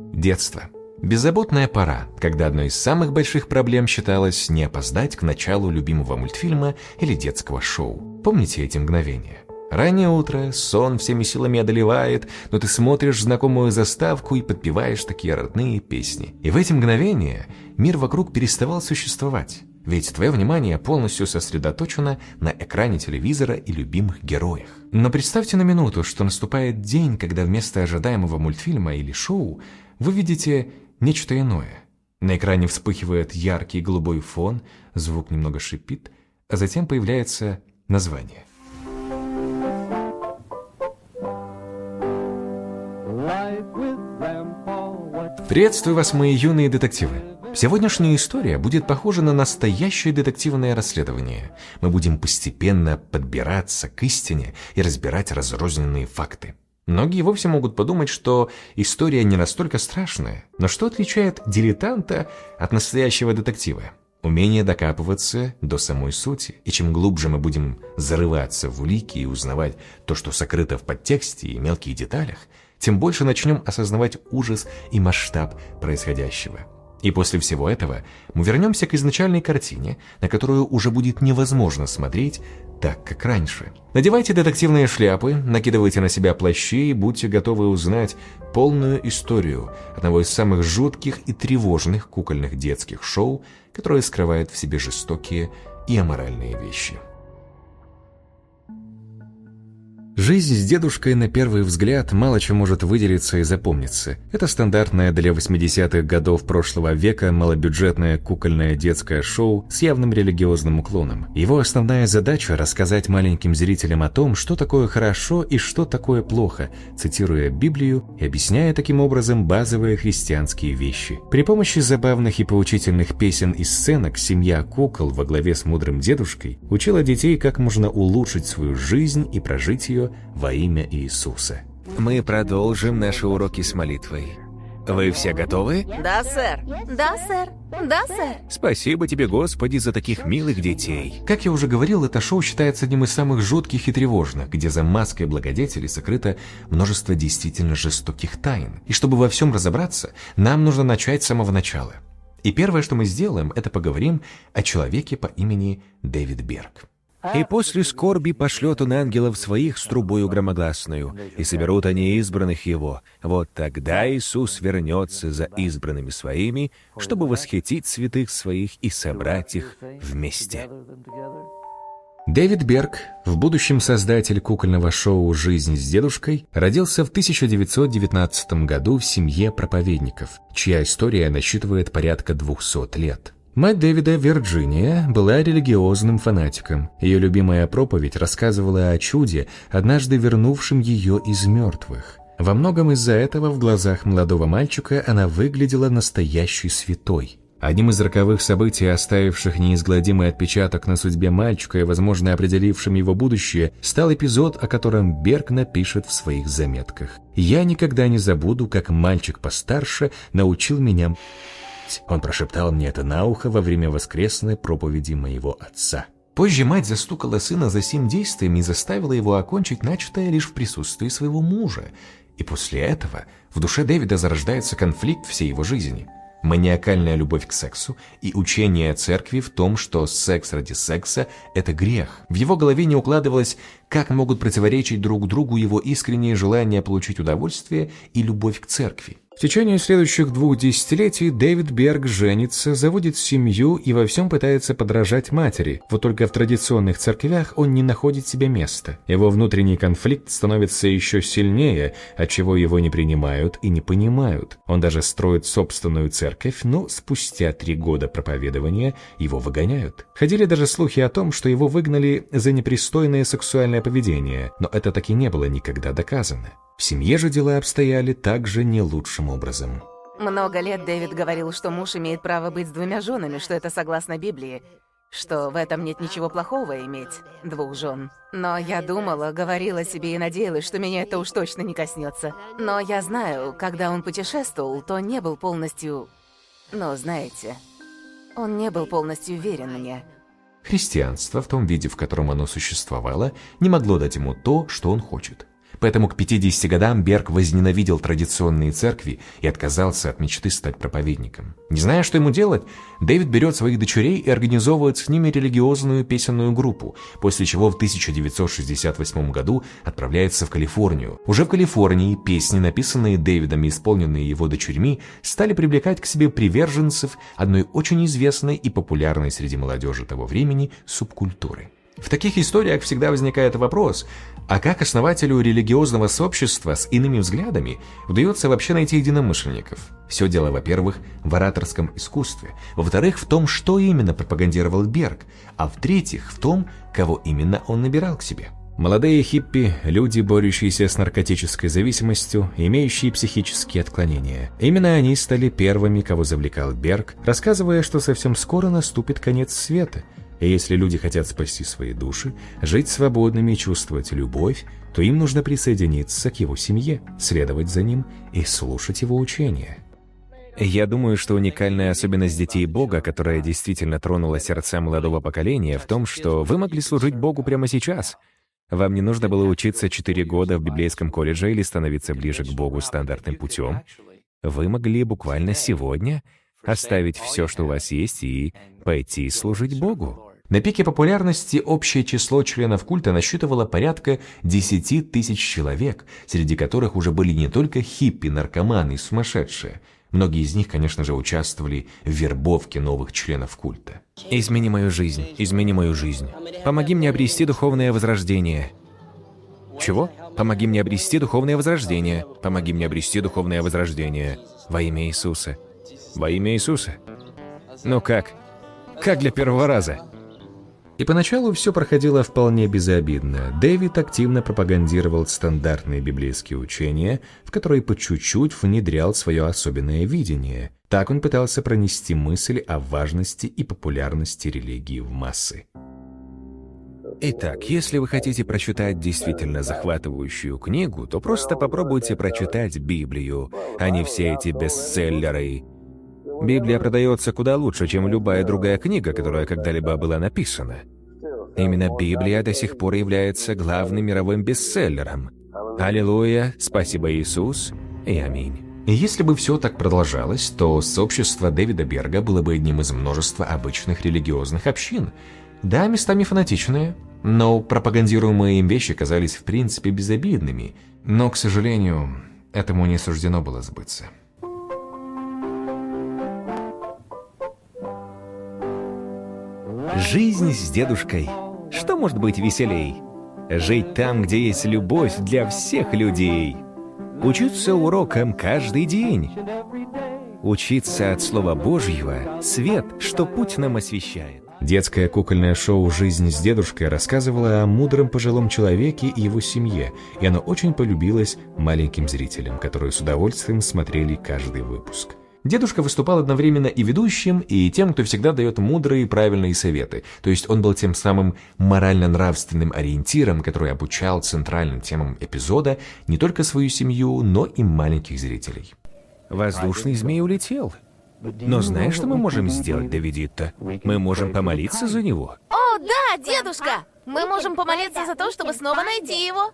Детство. Беззаботная пора, когда одной из самых больших проблем считалось не опоздать к началу любимого мультфильма или детского шоу. Помните эти мгновения? Раннее утро, сон всеми силами одолевает, но ты смотришь знакомую заставку и подпеваешь такие родные песни. И в эти мгновения мир вокруг переставал существовать. Ведь твое внимание полностью сосредоточено на экране телевизора и любимых героях. Но представьте на минуту, что наступает день, когда вместо ожидаемого мультфильма или шоу вы видите нечто иное. На экране вспыхивает яркий голубой фон, звук немного шипит, а затем появляется название. Приветствую вас, мои юные детективы. Сегодняшняя история будет похожа на настоящее детективное расследование. Мы будем постепенно подбираться к истине и разбирать разрозненные факты. Многие вовсе могут подумать, что история не настолько страшная, но что отличает дилетанта от настоящего детектива? Умение докапываться до самой сути. И чем глубже мы будем зарываться в улики и узнавать то, что сокрыто в подтексте и мелких деталях, тем больше начнем осознавать ужас и масштаб происходящего. И после всего этого мы вернемся к изначальной картине, на которую уже будет невозможно смотреть так, как раньше. Надевайте детективные шляпы, накидывайте на себя плащи и будьте готовы узнать полную историю одного из самых жутких и тревожных кукольных детских шоу, которое скрывает в себе жестокие и аморальные вещи. Жизнь с дедушкой на первый взгляд мало чем может выделиться и запомниться. Это стандартное для 80-х годов прошлого века малобюджетное кукольное детское шоу с явным религиозным уклоном. Его основная задача – рассказать маленьким зрителям о том, что такое хорошо и что такое плохо, цитируя Библию и объясняя таким образом базовые христианские вещи. При помощи забавных и поучительных песен и сценок семья кукол во главе с мудрым дедушкой учила детей, как можно улучшить свою жизнь и прожить ее во имя Иисуса. Мы продолжим наши уроки с молитвой. Вы все готовы? Да, сэр. Да, сэр. Да, сэр. Спасибо тебе, Господи, за таких милых детей. Как я уже говорил, это шоу считается одним из самых жутких и тревожных, где за маской благодетелей сокрыто множество действительно жестоких тайн. И чтобы во всем разобраться, нам нужно начать с самого начала. И первое, что мы сделаем, это поговорим о человеке по имени Дэвид Берг. И после скорби пошлет он ангелов своих с трубою громогласную, и соберут они избранных его. Вот тогда Иисус вернется за избранными своими, чтобы восхитить святых своих и собрать их вместе. Дэвид Берг, в будущем создатель кукольного шоу «Жизнь с дедушкой», родился в 1919 году в семье проповедников, чья история насчитывает порядка 200 лет. Мать Дэвида, Вирджиния, была религиозным фанатиком. Ее любимая проповедь рассказывала о чуде, однажды вернувшем ее из мертвых. Во многом из-за этого в глазах молодого мальчика она выглядела настоящей святой. Одним из роковых событий, оставивших неизгладимый отпечаток на судьбе мальчика и, возможно, определившим его будущее, стал эпизод, о котором Берг напишет в своих заметках. «Я никогда не забуду, как мальчик постарше научил меня есть!» Он прошептал мне это на ухо во время воскресной проповеди моего отца. Позже мать застукала сына за сим действием и заставила его окончить начатое лишь в присутствии своего мужа. И после этого в душе Дэвида зарождается конфликт всей его жизни. Маниакальная любовь к сексу и учение церкви в том, что секс ради секса – это грех. В его голове не укладывалось, как могут противоречить друг другу его искреннее желание получить удовольствие и любовь к церкви. В течение следующих двух десятилетий Дэвид Берг женится, заводит семью и во всем пытается подражать матери. Вот только в традиционных церквях он не находит себе места. Его внутренний конфликт становится еще сильнее, отчего его не принимают и не понимают. Он даже строит собственную церковь, но спустя три года проповедования его выгоняют. Ходили даже слухи о том, что его выгнали за непристойное сексуальное поведение, но это таки не было никогда доказано. В семье же дела обстояли также не лучшим образом. Много лет Дэвид говорил, что муж имеет право быть с двумя женами, что это согласно Библии, что в этом нет ничего плохого иметь двух жен. Но я думала, говорила себе и надеялась, что меня это уж точно не коснется. Но я знаю, когда он путешествовал, то не был полностью... Но знаете, он не был полностью уверен мне. Христианство в том виде, в котором оно существовало, не могло дать ему то, что он хочет. Поэтому к 50 годам Берг возненавидел традиционные церкви и отказался от мечты стать проповедником. Не зная, что ему делать, Дэвид берет своих дочерей и организовывает с ними религиозную песенную группу, после чего в 1968 году отправляется в Калифорнию. Уже в Калифорнии песни, написанные Дэвидом и исполненные его дочерьми, стали привлекать к себе приверженцев одной очень известной и популярной среди молодежи того времени субкультуры. В таких историях всегда возникает вопрос, а как основателю религиозного сообщества с иными взглядами удается вообще найти единомышленников? Все дело, во-первых, в ораторском искусстве, во-вторых, в том, что именно пропагандировал Берг, а в-третьих, в том, кого именно он набирал к себе. Молодые хиппи – люди, борющиеся с наркотической зависимостью, имеющие психические отклонения. Именно они стали первыми, кого завлекал Берг, рассказывая, что совсем скоро наступит конец света – и если люди хотят спасти свои души, жить свободными и чувствовать любовь, то им нужно присоединиться к его семье, следовать за ним и слушать его учения. Я думаю, что уникальная особенность детей Бога, которая действительно тронула сердца молодого поколения, в том, что вы могли служить Богу прямо сейчас. Вам не нужно было учиться 4 года в библейском колледже или становиться ближе к Богу стандартным путем. Вы могли буквально сегодня оставить все, что у вас есть, и пойти служить Богу. На пике популярности общее число членов культа насчитывало порядка 10 тысяч человек, среди которых уже были не только хиппи, наркоманы и сумасшедшие. Многие из них, конечно же, участвовали в вербовке новых членов культа. «Измени мою жизнь, измени мою жизнь. Помоги мне обрести духовное возрождение». Чего? Помоги мне обрести духовное возрождение. Помоги мне обрести духовное возрождение. Во имя Иисуса. Во имя Иисуса. Ну как? Как для первого раза? И поначалу все проходило вполне безобидно. Дэвид активно пропагандировал стандартные библейские учения, в которые по чуть-чуть внедрял свое особенное видение. Так он пытался пронести мысль о важности и популярности религии в массы. Итак, если вы хотите прочитать действительно захватывающую книгу, то просто попробуйте прочитать Библию, а не все эти бестселлеры. Библия продается куда лучше, чем любая другая книга, которая когда-либо была написана. Именно Библия до сих пор является главным мировым бестселлером. Аллилуйя, спасибо Иисус и аминь. Если бы все так продолжалось, то сообщество Дэвида Берга было бы одним из множества обычных религиозных общин. Да, местами фанатичные, но пропагандируемые им вещи казались в принципе безобидными. Но, к сожалению, этому не суждено было сбыться. Жизнь с дедушкой. Что может быть веселей? Жить там, где есть любовь для всех людей. Учиться урокам каждый день. Учиться от Слова Божьего — свет, что путь нам освещает. Детское кукольное шоу «Жизнь с дедушкой» рассказывало о мудром пожилом человеке и его семье, и оно очень полюбилось маленьким зрителям, которые с удовольствием смотрели каждый выпуск. Дедушка выступал одновременно и ведущим, и тем, кто всегда дает мудрые и правильные советы. То есть он был тем самым морально-нравственным ориентиром, который обучал центральным темам эпизода не только свою семью, но и маленьких зрителей. Воздушный змей улетел. Но знаешь, что мы можем сделать, Давидитта? Мы можем помолиться за него. О, да, дедушка! Мы можем помолиться за то, чтобы снова найти его.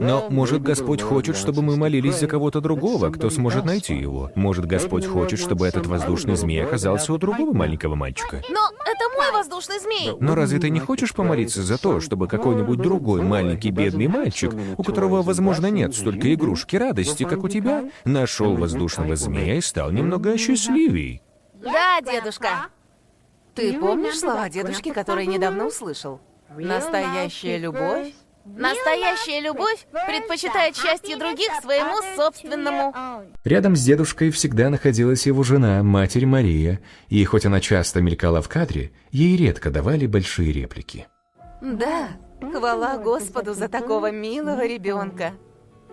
Но, может, Господь хочет, чтобы мы молились за кого-то другого, кто сможет найти его. Может, Господь хочет, чтобы этот воздушный змей оказался у другого маленького мальчика. Но это мой воздушный змей! Но разве ты не хочешь помолиться за то, чтобы какой-нибудь другой маленький бедный мальчик, у которого, возможно, нет столько игрушки радости, как у тебя, нашел воздушного змея и стал немного счастливей? Да, дедушка. Ты помнишь слова дедушки, которые недавно услышал? Настоящая любовь Настоящая любовь предпочитает счастье других своему собственному. Рядом с дедушкой всегда находилась его жена, матерь Мария, и хоть она часто мелькала в кадре, ей редко давали большие реплики. Да, хвала Господу за такого милого ребенка.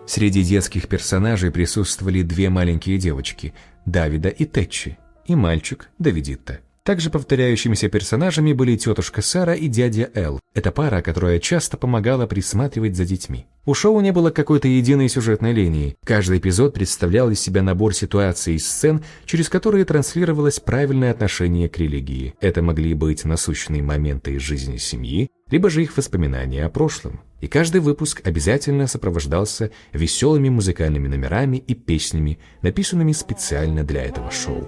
Среди детских персонажей присутствовали две маленькие девочки, Давида и Тетчи, и мальчик Давидитта. Также повторяющимися персонажами были тетушка Сара и дядя Эл. Это пара, которая часто помогала присматривать за детьми. У шоу не было какой-то единой сюжетной линии. Каждый эпизод представлял из себя набор ситуаций и сцен, через которые транслировалось правильное отношение к религии. Это могли быть насущные моменты из жизни семьи, либо же их воспоминания о прошлом. И каждый выпуск обязательно сопровождался веселыми музыкальными номерами и песнями, написанными специально для этого шоу.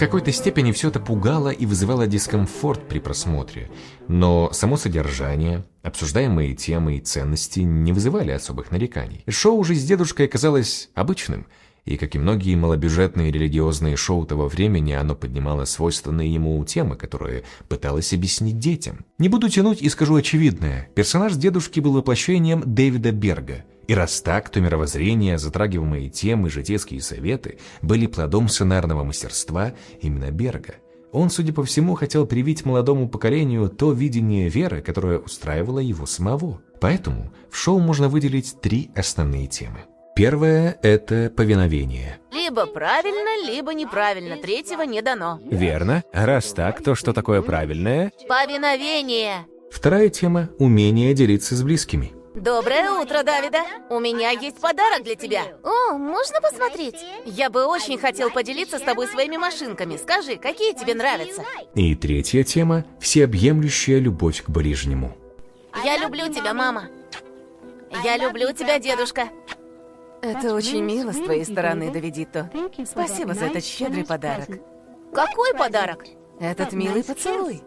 Какой-то степени все это пугало и вызывало дискомфорт при просмотре, но само содержание, обсуждаемые темы и ценности не вызывали особых нареканий. Шоу же с дедушкой казалось обычным – и, как и многие малобюджетные религиозные шоу того времени, оно поднимало свойственные ему темы, которые пыталось объяснить детям. Не буду тянуть и скажу очевидное. Персонаж дедушки был воплощением Дэвида Берга. И раз так, то мировоззрение, затрагиваемые темы, житейские советы были плодом сценарного мастерства именно Берга. Он, судя по всему, хотел привить молодому поколению то видение веры, которое устраивало его самого. Поэтому в шоу можно выделить три основные темы. Первое – это повиновение. Либо правильно, либо неправильно. Третьего не дано. Верно. Раз так, то что такое правильное? Повиновение. Вторая тема – умение делиться с близкими. Доброе утро, Давида. У меня есть подарок для тебя. О, можно посмотреть? Я бы очень хотел поделиться с тобой своими машинками. Скажи, какие тебе нравятся? И третья тема – всеобъемлющая любовь к ближнему. Я люблю тебя, мама. Я люблю тебя, дедушка. Это очень мило с твоей стороны, Давидито. Спасибо за этот щедрый подарок. Какой подарок? Этот милый поцелуй.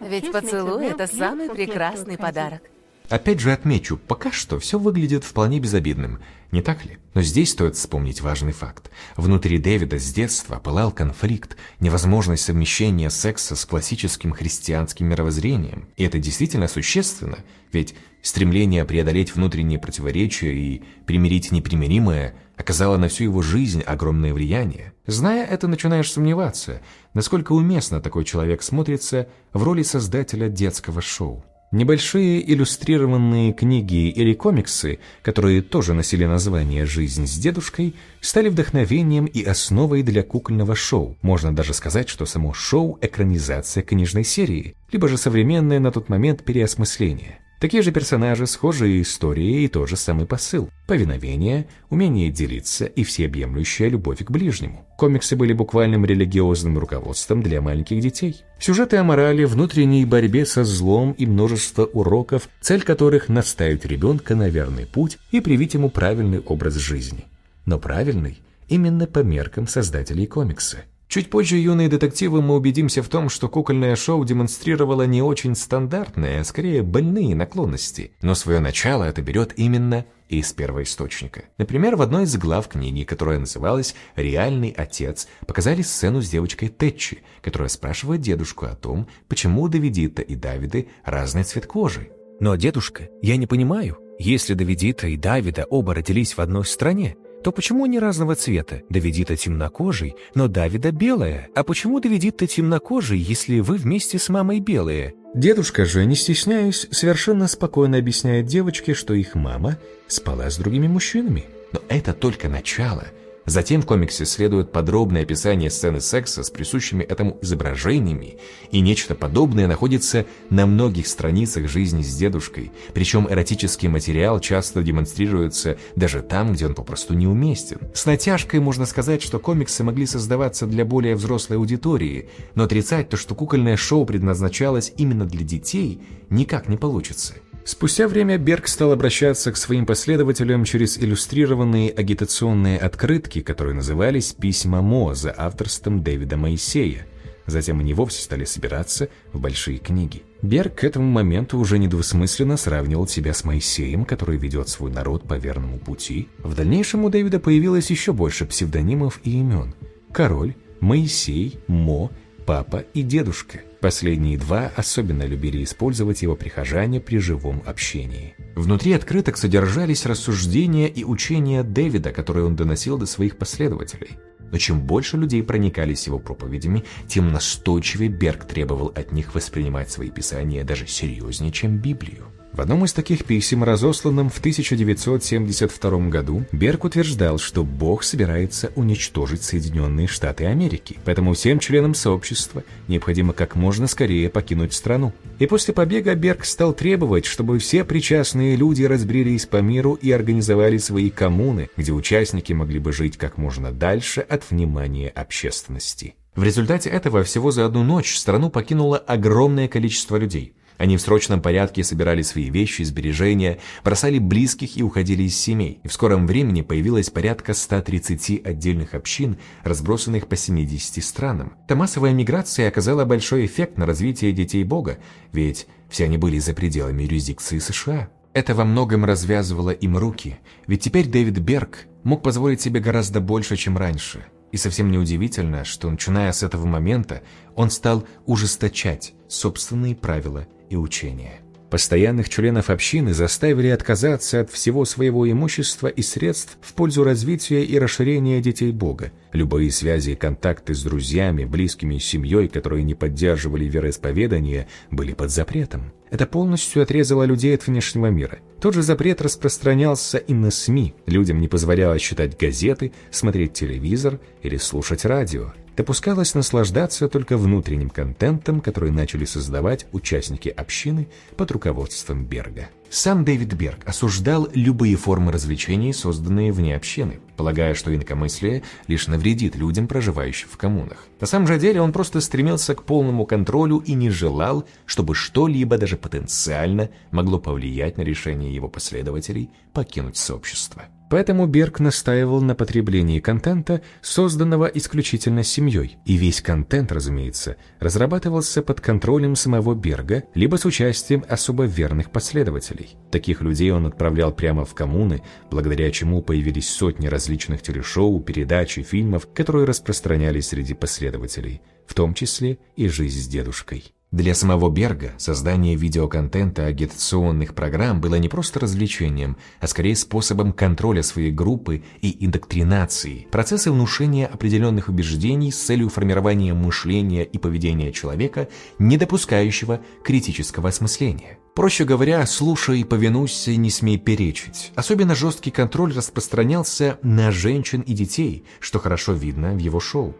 Ведь поцелуй — это самый прекрасный подарок. Опять же отмечу, пока что все выглядит вполне безобидным, не так ли? Но здесь стоит вспомнить важный факт. Внутри Дэвида с детства пылал конфликт, невозможность совмещения секса с классическим христианским мировоззрением. И это действительно существенно, ведь стремление преодолеть внутренние противоречия и примирить непримиримое оказало на всю его жизнь огромное влияние. Зная это, начинаешь сомневаться, насколько уместно такой человек смотрится в роли создателя детского шоу. Небольшие иллюстрированные книги или комиксы, которые тоже носили название «Жизнь с дедушкой», стали вдохновением и основой для кукольного шоу. Можно даже сказать, что само шоу – экранизация книжной серии, либо же современное на тот момент переосмысление. Такие же персонажи, схожие истории и тот же самый посыл. Повиновение, умение делиться и всеобъемлющая любовь к ближнему. Комиксы были буквальным религиозным руководством для маленьких детей. Сюжеты о морали, внутренней борьбе со злом и множество уроков, цель которых наставить ребенка на верный путь и привить ему правильный образ жизни. Но правильный именно по меркам создателей комикса. Чуть позже юные детективы мы убедимся в том, что кукольное шоу демонстрировало не очень стандартные, а скорее больные наклонности, но свое начало это берет именно из первоисточника. Например, в одной из глав книги, которая называлась «Реальный отец», показали сцену с девочкой Тэтчи, которая спрашивает дедушку о том, почему у Давидита и Давиды разный цвет кожи. Но, дедушка, я не понимаю, если Давидита и Давида оба родились в одной стране, то почему они разного цвета? Давидита темнокожий, но Давида белая. А почему Давидита темнокожий, если вы вместе с мамой белые? Дедушка же, не стесняясь, совершенно спокойно объясняет девочке, что их мама спала с другими мужчинами. Но это только начало – Затем в комиксе следует подробное описание сцены секса с присущими этому изображениями, и нечто подобное находится на многих страницах жизни с дедушкой, причем эротический материал часто демонстрируется даже там, где он попросту неуместен. С натяжкой можно сказать, что комиксы могли создаваться для более взрослой аудитории, но отрицать то, что кукольное шоу предназначалось именно для детей, никак не получится. Спустя время Берг стал обращаться к своим последователям через иллюстрированные агитационные открытки, которые назывались «Письма Мо» за авторством Дэвида Моисея. Затем они вовсе стали собираться в большие книги. Берг к этому моменту уже недвусмысленно сравнивал себя с Моисеем, который ведет свой народ по верному пути. В дальнейшем у Дэвида появилось еще больше псевдонимов и имен. Король, Моисей, Мо, Папа и Дедушка. Последние два особенно любили использовать его прихожане при живом общении. Внутри открыток содержались рассуждения и учения Дэвида, которые он доносил до своих последователей. Но чем больше людей проникались его проповедями, тем настойчивее Берг требовал от них воспринимать свои писания даже серьезнее, чем Библию. В одном из таких писем, разосланном в 1972 году, Берг утверждал, что Бог собирается уничтожить Соединенные Штаты Америки, поэтому всем членам сообщества необходимо как можно скорее покинуть страну. И после побега Берг стал требовать, чтобы все причастные люди разбрелись по миру и организовали свои коммуны, где участники могли бы жить как можно дальше от внимания общественности. В результате этого всего за одну ночь страну покинуло огромное количество людей. Они в срочном порядке собирали свои вещи, сбережения, бросали близких и уходили из семей. И в скором времени появилось порядка 130 отдельных общин, разбросанных по 70 странам. Эта массовая миграция оказала большой эффект на развитие детей Бога, ведь все они были за пределами юрисдикции США. Это во многом развязывало им руки, ведь теперь Дэвид Берг мог позволить себе гораздо больше, чем раньше. И совсем неудивительно, что начиная с этого момента он стал ужесточать собственные правила и учения. Постоянных членов общины заставили отказаться от всего своего имущества и средств в пользу развития и расширения детей Бога. Любые связи и контакты с друзьями, близкими и семьей, которые не поддерживали вероисповедание, были под запретом. Это полностью отрезало людей от внешнего мира. Тот же запрет распространялся и на СМИ. Людям не позволялось читать газеты, смотреть телевизор или слушать радио допускалось наслаждаться только внутренним контентом, который начали создавать участники общины под руководством Берга. Сам Дэвид Берг осуждал любые формы развлечений, созданные вне общины, полагая, что инакомыслие лишь навредит людям, проживающим в коммунах. На самом же деле он просто стремился к полному контролю и не желал, чтобы что-либо даже потенциально могло повлиять на решение его последователей покинуть сообщество. Поэтому Берг настаивал на потреблении контента, созданного исключительно семьей. И весь контент, разумеется, разрабатывался под контролем самого Берга, либо с участием особо верных последователей. Таких людей он отправлял прямо в коммуны, благодаря чему появились сотни различных телешоу, передач и фильмов, которые распространялись среди последователей, в том числе и «Жизнь с дедушкой». Для самого Берга создание видеоконтента агитационных программ было не просто развлечением, а скорее способом контроля своей группы и индоктринации, процессы внушения определенных убеждений с целью формирования мышления и поведения человека, не допускающего критического осмысления. Проще говоря, слушай, повинуйся, не смей перечить. Особенно жесткий контроль распространялся на женщин и детей, что хорошо видно в его шоу.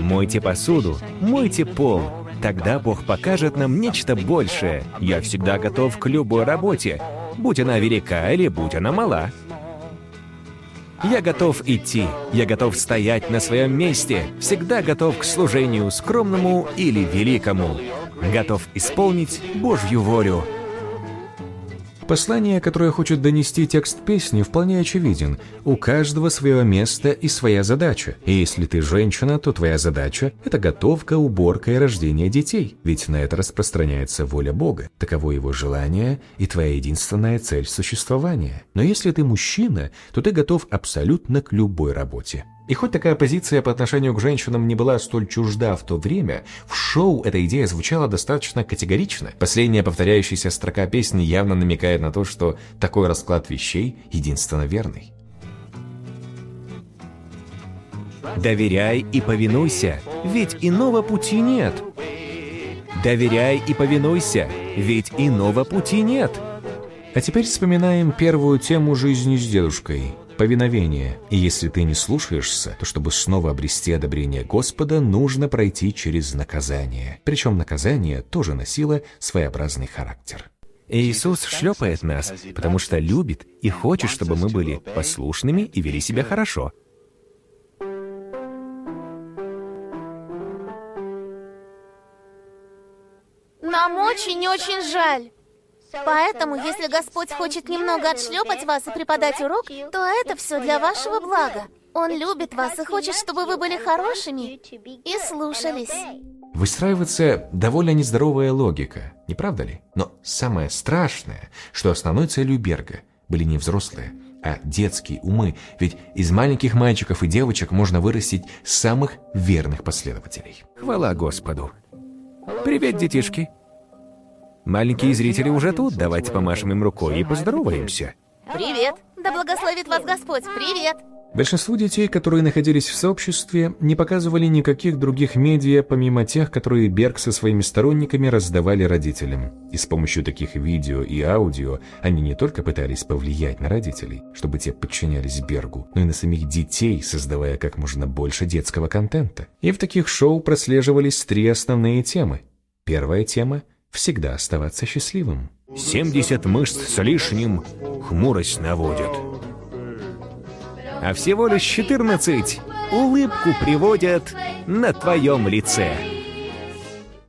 Мойте посуду, мойте пол. Тогда Бог покажет нам нечто большее. Я всегда готов к любой работе, будь она велика или будь она мала. Я готов идти, я готов стоять на своем месте, всегда готов к служению скромному или великому, готов исполнить Божью волю. Послание, которое хочет донести текст песни, вполне очевиден. У каждого свое место и своя задача. И если ты женщина, то твоя задача – это готовка, уборка и рождение детей. Ведь на это распространяется воля Бога. Таково его желание и твоя единственная цель существования. Но если ты мужчина, то ты готов абсолютно к любой работе. И хоть такая позиция по отношению к женщинам не была столь чужда в то время, в шоу эта идея звучала достаточно категорично. Последняя повторяющаяся строка песни явно намекает на то, что такой расклад вещей единственно верный. Доверяй и повинуйся, ведь иного пути нет. Доверяй и повинуйся, ведь иного пути нет. А теперь вспоминаем первую тему жизни с дедушкой повиновение. И если ты не слушаешься, то чтобы снова обрести одобрение Господа, нужно пройти через наказание. Причем наказание тоже носило своеобразный характер. Иисус шлепает нас, потому что любит и хочет, чтобы мы были послушными и вели себя хорошо. Нам очень-очень жаль. Поэтому, если Господь хочет немного отшлепать вас и преподать урок, то это все для вашего блага. Он любит вас и хочет, чтобы вы были хорошими и слушались. Выстраивается довольно нездоровая логика, не правда ли? Но самое страшное, что основной целью Берга были не взрослые, а детские умы, ведь из маленьких мальчиков и девочек можно вырастить самых верных последователей. Хвала Господу. Привет, детишки. Маленькие зрители уже тут, давайте помашем им рукой и поздороваемся. Привет! Да благословит вас Господь! Привет! Большинство детей, которые находились в сообществе, не показывали никаких других медиа, помимо тех, которые Берг со своими сторонниками раздавали родителям. И с помощью таких видео и аудио они не только пытались повлиять на родителей, чтобы те подчинялись Бергу, но и на самих детей, создавая как можно больше детского контента. И в таких шоу прослеживались три основные темы. Первая тема – всегда оставаться счастливым. 70 мышц с лишним хмурость наводят а всего лишь 14 улыбку приводят на твоем лице.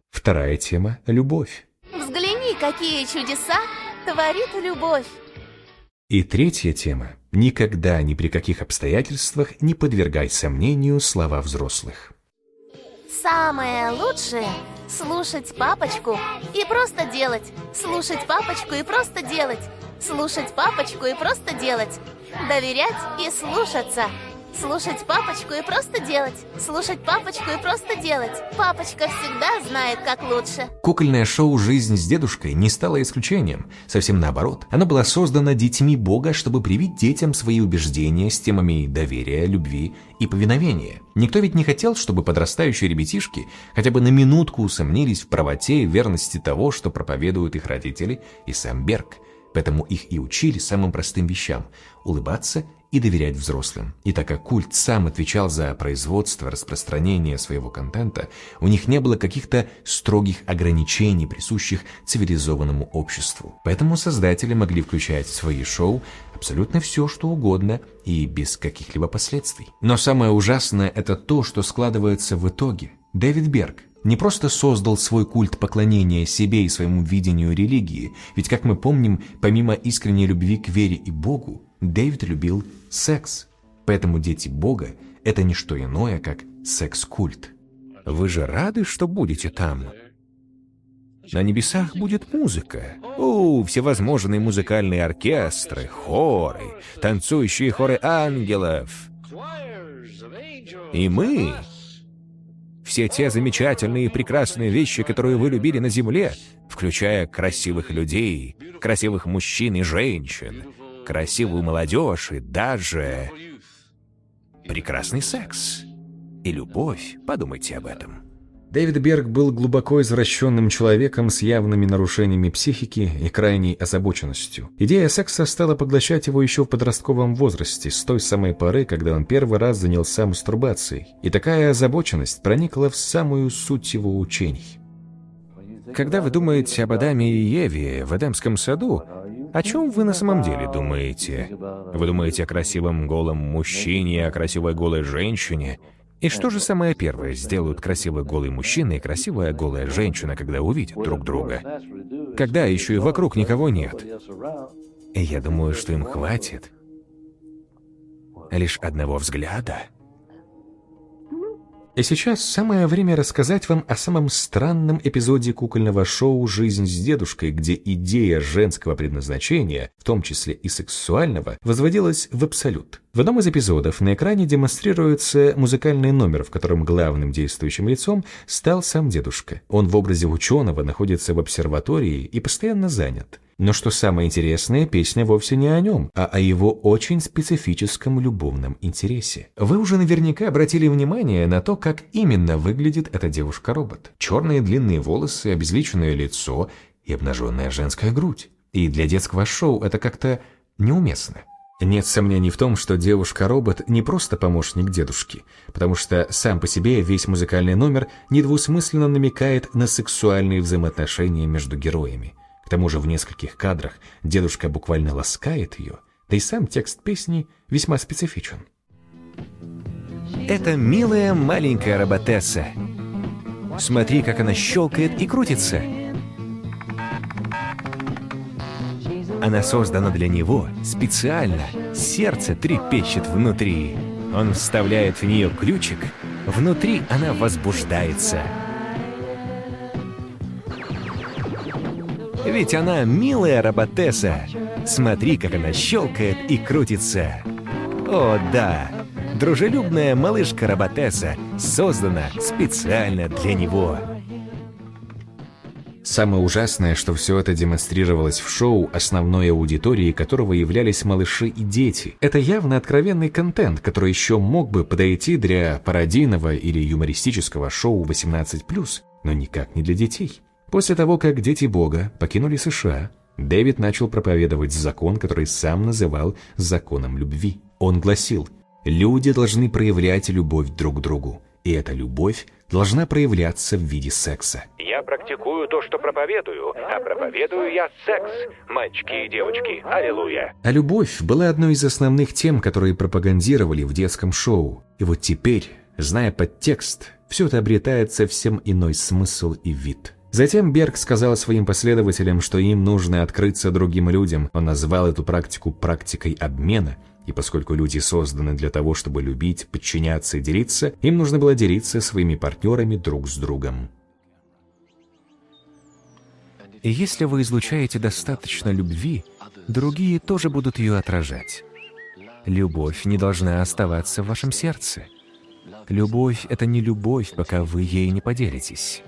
Вторая тема – любовь. Взгляни, какие чудеса творит любовь. И третья тема – никогда ни при каких обстоятельствах не подвергай сомнению слова взрослых. Самое лучшее – слушать папочку и просто делать. Слушать папочку и просто делать. Слушать папочку и просто делать. Доверять и слушаться. Слушать папочку и просто делать. Слушать папочку и просто делать. Папочка всегда знает, как лучше. Кукольное шоу «Жизнь с дедушкой» не стало исключением. Совсем наоборот. Оно было создано детьми Бога, чтобы привить детям свои убеждения с темами доверия, любви и повиновения. Никто ведь не хотел, чтобы подрастающие ребятишки хотя бы на минутку усомнились в правоте и верности того, что проповедуют их родители и сам Берг – Поэтому их и учили самым простым вещам – улыбаться и доверять взрослым. И так как культ сам отвечал за производство, распространение своего контента, у них не было каких-то строгих ограничений, присущих цивилизованному обществу. Поэтому создатели могли включать в свои шоу абсолютно все, что угодно и без каких-либо последствий. Но самое ужасное – это то, что складывается в итоге. Дэвид Берг – не просто создал свой культ поклонения себе и своему видению религии, ведь, как мы помним, помимо искренней любви к вере и Богу, Дэвид любил секс. Поэтому дети Бога – это не что иное, как секс-культ. Вы же рады, что будете там? На небесах будет музыка. О, всевозможные музыкальные оркестры, хоры, танцующие хоры ангелов. И мы, все те замечательные и прекрасные вещи, которые вы любили на Земле, включая красивых людей, красивых мужчин и женщин, красивую молодежь и даже прекрасный секс и любовь. Подумайте об этом. Дэвид Берг был глубоко извращенным человеком с явными нарушениями психики и крайней озабоченностью. Идея секса стала поглощать его еще в подростковом возрасте, с той самой поры, когда он первый раз занялся мастурбацией. И такая озабоченность проникла в самую суть его учений. Когда вы думаете об Адаме и Еве в Эдемском саду, о чем вы на самом деле думаете? Вы думаете о красивом голом мужчине, о красивой голой женщине – и что же самое первое сделают красивый голый мужчина и красивая голая женщина, когда увидят друг друга? Когда еще и вокруг никого нет? И я думаю, что им хватит лишь одного взгляда — и сейчас самое время рассказать вам о самом странном эпизоде кукольного шоу «Жизнь с дедушкой», где идея женского предназначения, в том числе и сексуального, возводилась в абсолют. В одном из эпизодов на экране демонстрируется музыкальный номер, в котором главным действующим лицом стал сам дедушка. Он в образе ученого находится в обсерватории и постоянно занят. Но что самое интересное, песня вовсе не о нем, а о его очень специфическом любовном интересе. Вы уже наверняка обратили внимание на то, как именно выглядит эта девушка-робот. Черные длинные волосы, обезличенное лицо и обнаженная женская грудь. И для детского шоу это как-то неуместно. Нет сомнений в том, что девушка-робот не просто помощник дедушки, потому что сам по себе весь музыкальный номер недвусмысленно намекает на сексуальные взаимоотношения между героями тому же в нескольких кадрах дедушка буквально ласкает ее, да и сам текст песни весьма специфичен. Это милая маленькая роботесса. Смотри, как она щелкает и крутится. Она создана для него специально. Сердце трепещет внутри. Он вставляет в нее ключик. Внутри она возбуждается. Ведь она милая роботесса. Смотри, как она щелкает и крутится. О, да, дружелюбная малышка-роботесса создана специально для него. Самое ужасное, что все это демонстрировалось в шоу, основной аудиторией которого являлись малыши и дети. Это явно откровенный контент, который еще мог бы подойти для пародийного или юмористического шоу 18+, но никак не для детей. После того, как дети Бога покинули США, Дэвид начал проповедовать закон, который сам называл законом любви. Он гласил, люди должны проявлять любовь друг к другу, и эта любовь должна проявляться в виде секса. Я практикую то, что проповедую, а проповедую я секс, мальчики и девочки, аллилуйя. А любовь была одной из основных тем, которые пропагандировали в детском шоу. И вот теперь, зная подтекст, все это обретает совсем иной смысл и вид. Затем Берг сказал своим последователям, что им нужно открыться другим людям. Он назвал эту практику практикой обмена – и поскольку люди созданы для того, чтобы любить, подчиняться и делиться, им нужно было делиться своими партнерами друг с другом. И если вы излучаете достаточно любви, другие тоже будут ее отражать. Любовь не должна оставаться в вашем сердце. Любовь — это не любовь, пока вы ей не поделитесь.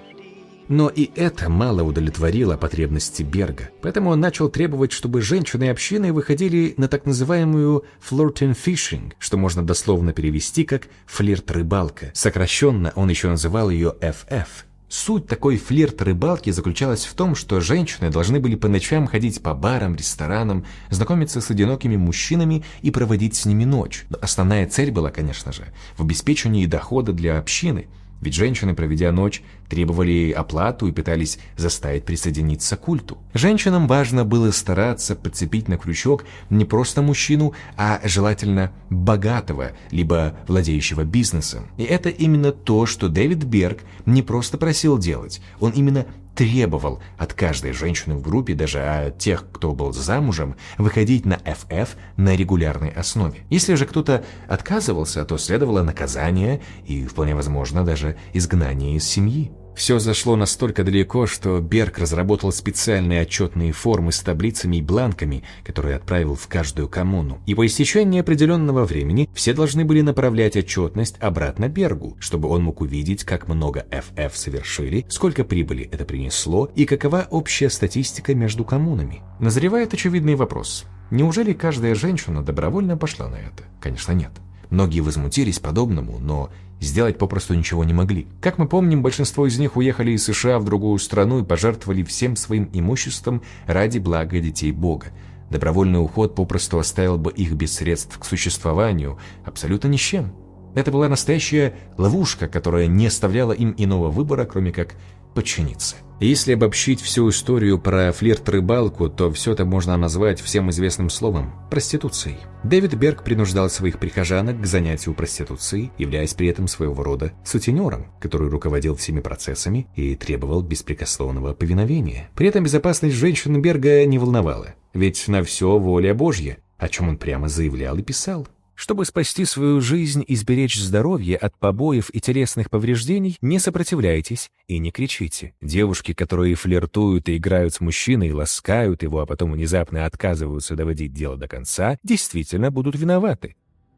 Но и это мало удовлетворило потребности Берга, поэтому он начал требовать, чтобы женщины общины выходили на так называемую flirting fishing, что можно дословно перевести как флирт-рыбалка. Сокращенно он еще называл ее FF. Суть такой флирт-рыбалки заключалась в том, что женщины должны были по ночам ходить по барам, ресторанам, знакомиться с одинокими мужчинами и проводить с ними ночь. Но основная цель была, конечно же, в обеспечении дохода для общины – ведь женщины, проведя ночь, требовали оплату и пытались заставить присоединиться к культу. Женщинам важно было стараться подцепить на крючок не просто мужчину, а желательно богатого, либо владеющего бизнесом. И это именно то, что Дэвид Берг не просто просил делать, он именно требовал от каждой женщины в группе, даже от тех, кто был замужем, выходить на FF на регулярной основе. Если же кто-то отказывался, то следовало наказание и, вполне возможно, даже изгнание из семьи. Все зашло настолько далеко, что Берг разработал специальные отчетные формы с таблицами и бланками, которые отправил в каждую коммуну. И по истечении определенного времени все должны были направлять отчетность обратно Бергу, чтобы он мог увидеть, как много FF совершили, сколько прибыли это принесло и какова общая статистика между коммунами. Назревает очевидный вопрос. Неужели каждая женщина добровольно пошла на это? Конечно, нет. Многие возмутились подобному, но сделать попросту ничего не могли. Как мы помним, большинство из них уехали из США в другую страну и пожертвовали всем своим имуществом ради блага детей Бога. Добровольный уход попросту оставил бы их без средств к существованию, абсолютно ни с чем. Это была настоящая ловушка, которая не оставляла им иного выбора, кроме как подчиниться. Если обобщить всю историю про флирт-рыбалку, то все это можно назвать всем известным словом – проституцией. Дэвид Берг принуждал своих прихожанок к занятию проституцией, являясь при этом своего рода сутенером, который руководил всеми процессами и требовал беспрекословного повиновения. При этом безопасность женщин Берга не волновала, ведь на все воля Божья, о чем он прямо заявлял и писал. Чтобы спасти свою жизнь и сберечь здоровье от побоев и телесных повреждений, не сопротивляйтесь и не кричите. Девушки, которые флиртуют и играют с мужчиной, ласкают его, а потом внезапно отказываются доводить дело до конца, действительно будут виноваты.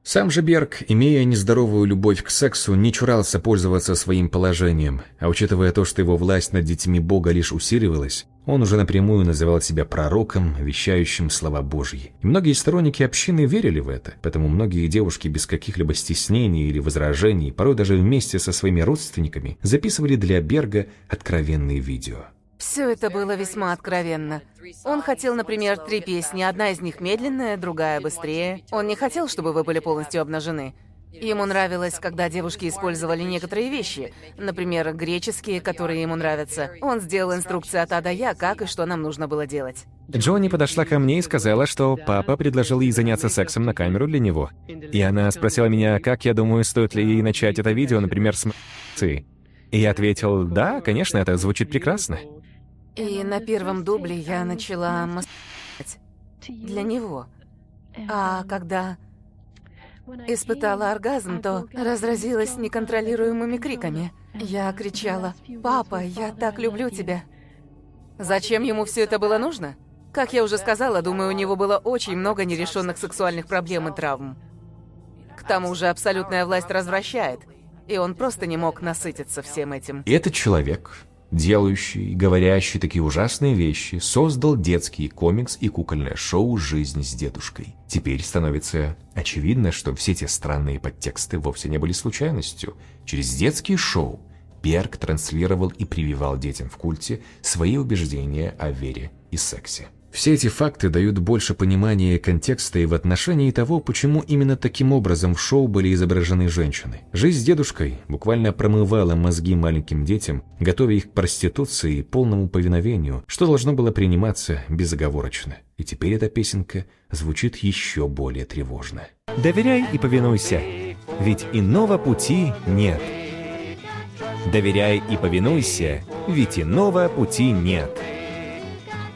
Сам же Берг, имея нездоровую любовь к сексу, не чурался пользоваться своим положением, а учитывая то, что его власть над детьми Бога лишь усиливалась, он уже напрямую называл себя пророком, вещающим слова Божьи. И многие сторонники общины верили в это, поэтому многие девушки без каких-либо стеснений или возражений, порой даже вместе со своими родственниками, записывали для Берга откровенные видео. Все это было весьма откровенно. Он хотел, например, три песни. Одна из них медленная, другая быстрее. Он не хотел, чтобы вы были полностью обнажены. Ему нравилось, когда девушки использовали некоторые вещи, например, греческие, которые ему нравятся. Он сделал инструкцию от А до Я, как и что нам нужно было делать. Джонни подошла ко мне и сказала, что папа предложил ей заняться сексом на камеру для него. И она спросила меня, как я думаю, стоит ли ей начать это видео, например, с И я ответил, да, конечно, это звучит прекрасно. И на первом дубле я начала мастурбировать для него. А когда испытала оргазм, то разразилась неконтролируемыми криками. Я кричала «Папа, я так люблю тебя!» Зачем ему все это было нужно? Как я уже сказала, думаю, у него было очень много нерешенных сексуальных проблем и травм. К тому же абсолютная власть развращает, и он просто не мог насытиться всем этим. И этот человек делающий говорящий такие ужасные вещи, создал детский комикс и кукольное шоу «Жизнь с дедушкой». Теперь становится очевидно, что все те странные подтексты вовсе не были случайностью. Через детские шоу Берг транслировал и прививал детям в культе свои убеждения о вере и сексе. Все эти факты дают больше понимания контекста и в отношении того, почему именно таким образом в шоу были изображены женщины. Жизнь с дедушкой буквально промывала мозги маленьким детям, готовя их к проституции и полному повиновению, что должно было приниматься безоговорочно. И теперь эта песенка звучит еще более тревожно. «Доверяй и повинуйся, ведь иного пути нет». «Доверяй и повинуйся, ведь иного пути нет».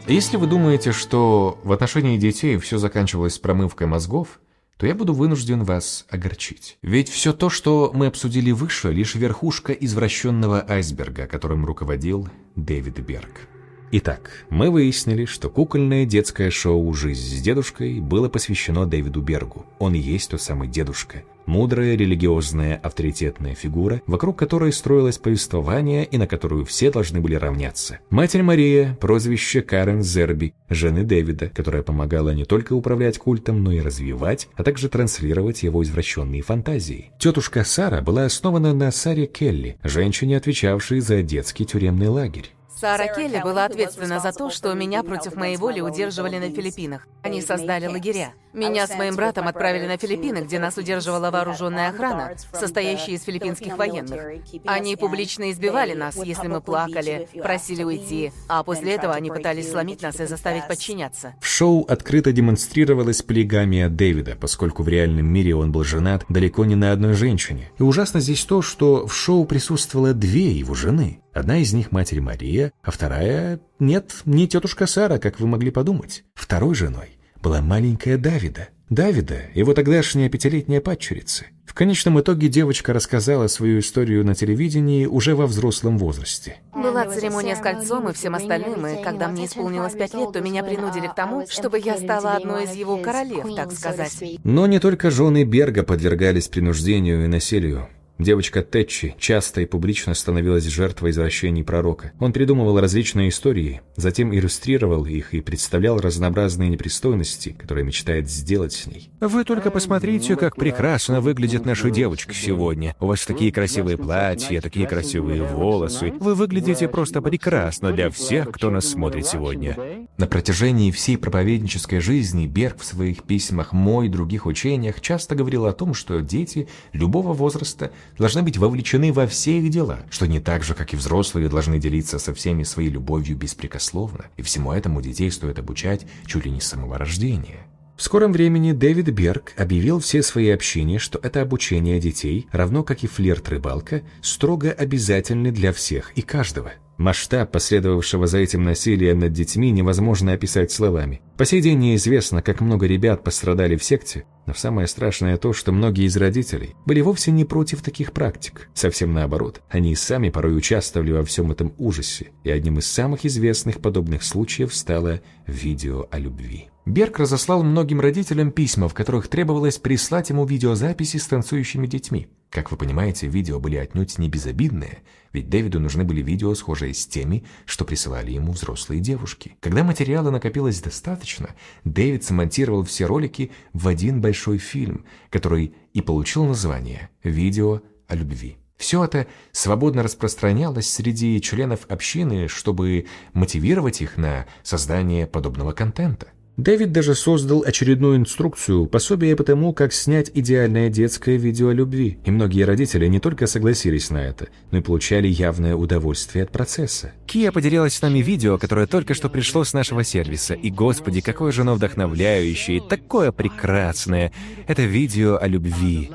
Если вы думаете, что в отношении детей все заканчивалось промывкой мозгов, то я буду вынужден вас огорчить. Ведь все то, что мы обсудили выше, лишь верхушка извращенного айсберга, которым руководил Дэвид Берг. Итак, мы выяснили, что кукольное детское шоу «Жизнь с дедушкой» было посвящено Дэвиду Бергу. Он и есть тот самый дедушка. Мудрая, религиозная, авторитетная фигура, вокруг которой строилось повествование и на которую все должны были равняться. Матерь Мария, прозвище Карен Зерби, жены Дэвида, которая помогала не только управлять культом, но и развивать, а также транслировать его извращенные фантазии. Тетушка Сара была основана на Саре Келли, женщине, отвечавшей за детский тюремный лагерь. Сара Келли была ответственна за то, что меня против моей воли удерживали на Филиппинах. Они создали лагеря. Меня с моим братом отправили на Филиппины, где нас удерживала вооруженная охрана, состоящая из филиппинских военных. Они публично избивали нас, если мы плакали, просили уйти, а после этого они пытались сломить нас и заставить подчиняться. В шоу открыто демонстрировалась полигамия Дэвида, поскольку в реальном мире он был женат далеко не на одной женщине. И ужасно здесь то, что в шоу присутствовало две его жены. Одна из них Матерь Мария, а вторая... Нет, не тетушка Сара, как вы могли подумать. Второй женой была маленькая Давида. Давида, его тогдашняя пятилетняя падчерица. В конечном итоге девочка рассказала свою историю на телевидении уже во взрослом возрасте. Была церемония с кольцом и всем остальным, и когда мне исполнилось пять лет, то меня принудили к тому, чтобы я стала одной из его королев, так сказать. Но не только жены Берга подвергались принуждению и насилию. Девочка Тетчи часто и публично становилась жертвой извращений пророка. Он придумывал различные истории, затем иллюстрировал их и представлял разнообразные непристойности, которые мечтает сделать с ней. Вы только посмотрите, как прекрасно выглядят наши девочки сегодня. У вас такие красивые платья, такие красивые волосы. Вы выглядите просто прекрасно для всех, кто нас смотрит сегодня. На протяжении всей проповеднической жизни Берг в своих письмах «Мой» и других учениях часто говорил о том, что дети любого возраста должны быть вовлечены во все их дела, что не так же, как и взрослые, должны делиться со всеми своей любовью беспрекословно, и всему этому детей стоит обучать чуть ли не с самого рождения. В скором времени Дэвид Берг объявил все свои общения, что это обучение детей, равно как и флирт-рыбалка, строго обязательны для всех и каждого – Масштаб последовавшего за этим насилия над детьми невозможно описать словами. По сей день неизвестно, как много ребят пострадали в секте, но самое страшное то, что многие из родителей были вовсе не против таких практик. Совсем наоборот, они и сами порой участвовали во всем этом ужасе, и одним из самых известных подобных случаев стало видео о любви. Берг разослал многим родителям письма, в которых требовалось прислать ему видеозаписи с танцующими детьми. Как вы понимаете, видео были отнюдь не безобидные, ведь Дэвиду нужны были видео, схожие с теми, что присылали ему взрослые девушки. Когда материала накопилось достаточно, Дэвид смонтировал все ролики в один большой фильм, который и получил название «Видео о любви». Все это свободно распространялось среди членов общины, чтобы мотивировать их на создание подобного контента. Дэвид даже создал очередную инструкцию, пособие по тому, как снять идеальное детское видео о любви. И многие родители не только согласились на это, но и получали явное удовольствие от процесса. Кия поделилась с нами видео, которое только что пришло с нашего сервиса. И, господи, какое же оно вдохновляющее и такое прекрасное. Это видео о любви.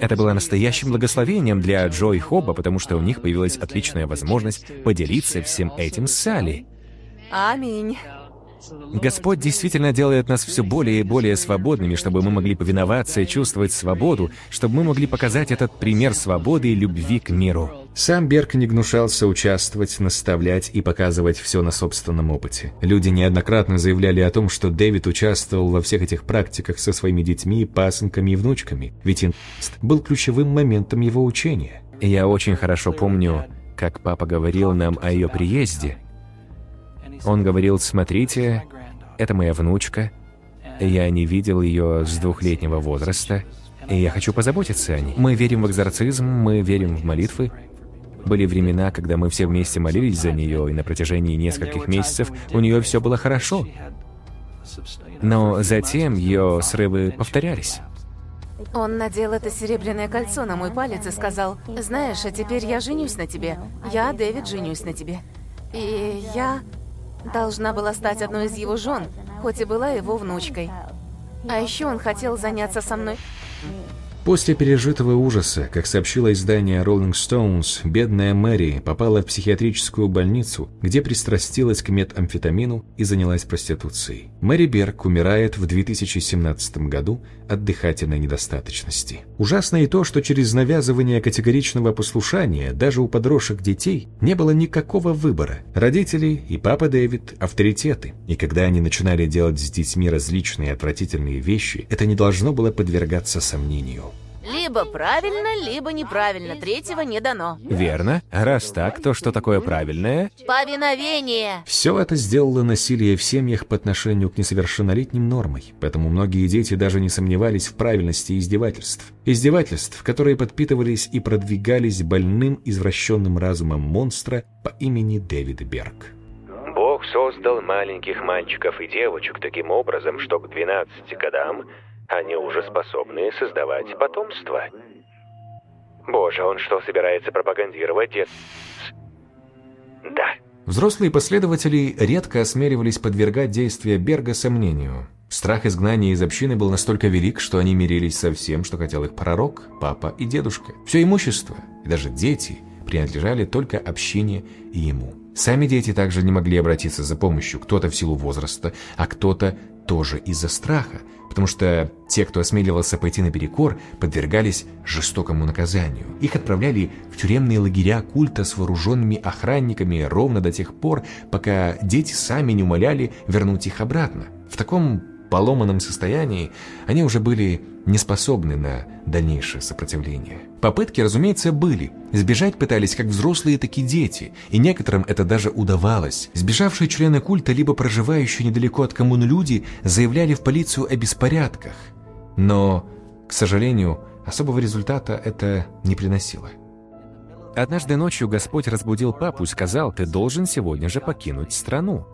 Это было настоящим благословением для Джо и Хоба, потому что у них появилась отличная возможность поделиться всем этим с Салли. Аминь. Господь действительно делает нас все более и более свободными, чтобы мы могли повиноваться и чувствовать свободу, чтобы мы могли показать этот пример свободы и любви к миру. Сам Берг не гнушался участвовать, наставлять и показывать все на собственном опыте. Люди неоднократно заявляли о том, что Дэвид участвовал во всех этих практиках со своими детьми, пасынками и внучками, ведь инст был ключевым моментом его учения. Я очень хорошо помню, как папа говорил нам о ее приезде. Он говорил, смотрите, это моя внучка, я не видел ее с двухлетнего возраста, и я хочу позаботиться о ней. Мы верим в экзорцизм, мы верим в молитвы. Были времена, когда мы все вместе молились за нее, и на протяжении нескольких месяцев у нее все было хорошо. Но затем ее срывы повторялись. Он надел это серебряное кольцо на мой палец и сказал, «Знаешь, а теперь я женюсь на тебе. Я, Дэвид, женюсь на тебе». И я должна была стать одной из его жен, хоть и была его внучкой. А еще он хотел заняться со мной. После пережитого ужаса, как сообщило издание Rolling Stones, бедная Мэри попала в психиатрическую больницу, где пристрастилась к метамфетамину и занялась проституцией. Мэри Берг умирает в 2017 году от дыхательной недостаточности. Ужасно и то, что через навязывание категоричного послушания даже у подросших детей не было никакого выбора. Родители и папа Дэвид – авторитеты. И когда они начинали делать с детьми различные отвратительные вещи, это не должно было подвергаться сомнению. Либо правильно, либо неправильно. Третьего не дано. Верно. Раз так, то что такое правильное? Повиновение. Все это сделало насилие в семьях по отношению к несовершеннолетним нормой, поэтому многие дети даже не сомневались в правильности издевательств. Издевательств, которые подпитывались и продвигались больным извращенным разумом монстра по имени Дэвид Берг. Бог создал маленьких мальчиков и девочек таким образом, что к 12 годам они уже способны создавать потомство. Боже, он что, собирается пропагандировать. Да. Взрослые последователи редко осмеливались подвергать действия Берга сомнению. Страх изгнания из общины был настолько велик, что они мирились со всем, что хотел их пророк, папа и дедушка. Все имущество, и даже дети, принадлежали только общине и ему. Сами дети также не могли обратиться за помощью, кто-то в силу возраста, а кто-то тоже из-за страха, потому что те, кто осмеливался пойти наперекор, подвергались жестокому наказанию. Их отправляли в тюремные лагеря культа с вооруженными охранниками ровно до тех пор, пока дети сами не умоляли вернуть их обратно. В таком поломанном состоянии они уже были не способны на дальнейшее сопротивление. Попытки, разумеется, были. Сбежать пытались как взрослые, так и дети, и некоторым это даже удавалось. Сбежавшие члены культа, либо проживающие недалеко от коммун люди, заявляли в полицию о беспорядках. Но, к сожалению, особого результата это не приносило. Однажды ночью Господь разбудил папу и сказал, «Ты должен сегодня же покинуть страну».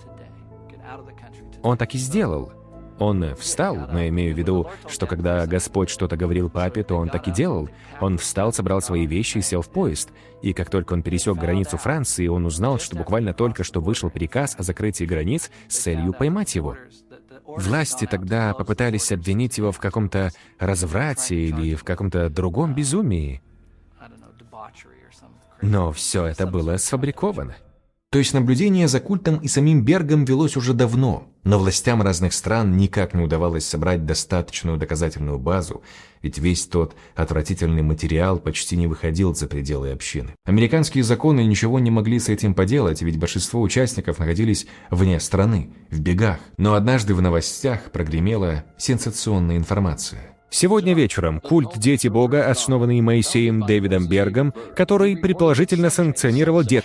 Он так и сделал – он встал, но имею в виду, что когда Господь что-то говорил папе, то он так и делал. Он встал, собрал свои вещи и сел в поезд. И как только он пересек границу Франции, он узнал, что буквально только что вышел приказ о закрытии границ с целью поймать его. Власти тогда попытались обвинить его в каком-то разврате или в каком-то другом безумии. Но все это было сфабриковано. То есть наблюдение за культом и самим Бергом велось уже давно, но властям разных стран никак не удавалось собрать достаточную доказательную базу, ведь весь тот отвратительный материал почти не выходил за пределы общины. Американские законы ничего не могли с этим поделать, ведь большинство участников находились вне страны, в бегах. Но однажды в новостях прогремела сенсационная информация. Сегодня вечером культ «Дети Бога», основанный Моисеем Дэвидом Бергом, который предположительно санкционировал дет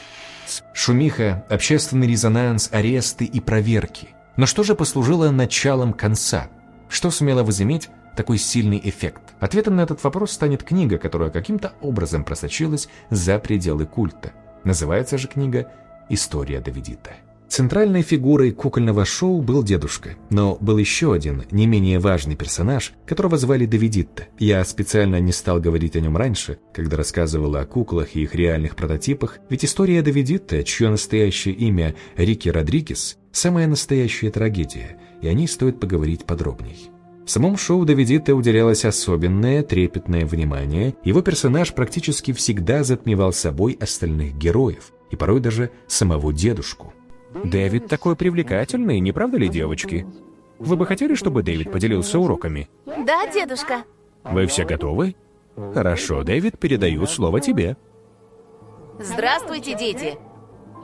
шумиха, общественный резонанс, аресты и проверки. Но что же послужило началом конца? Что сумело возыметь такой сильный эффект? Ответом на этот вопрос станет книга, которая каким-то образом просочилась за пределы культа. Называется же книга «История Давидита». Центральной фигурой кукольного шоу был дедушка, но был еще один, не менее важный персонаж, которого звали Давидитта. Я специально не стал говорить о нем раньше, когда рассказывал о куклах и их реальных прототипах, ведь история Давидитта, чье настоящее имя Рики Родригес, самая настоящая трагедия, и о ней стоит поговорить подробней. В самом шоу Давидитта уделялось особенное, трепетное внимание, его персонаж практически всегда затмевал собой остальных героев, и порой даже самого дедушку. Дэвид такой привлекательный, не правда ли, девочки? Вы бы хотели, чтобы Дэвид поделился уроками? Да, дедушка. Вы все готовы? Хорошо, Дэвид, передаю слово тебе. Здравствуйте, дети!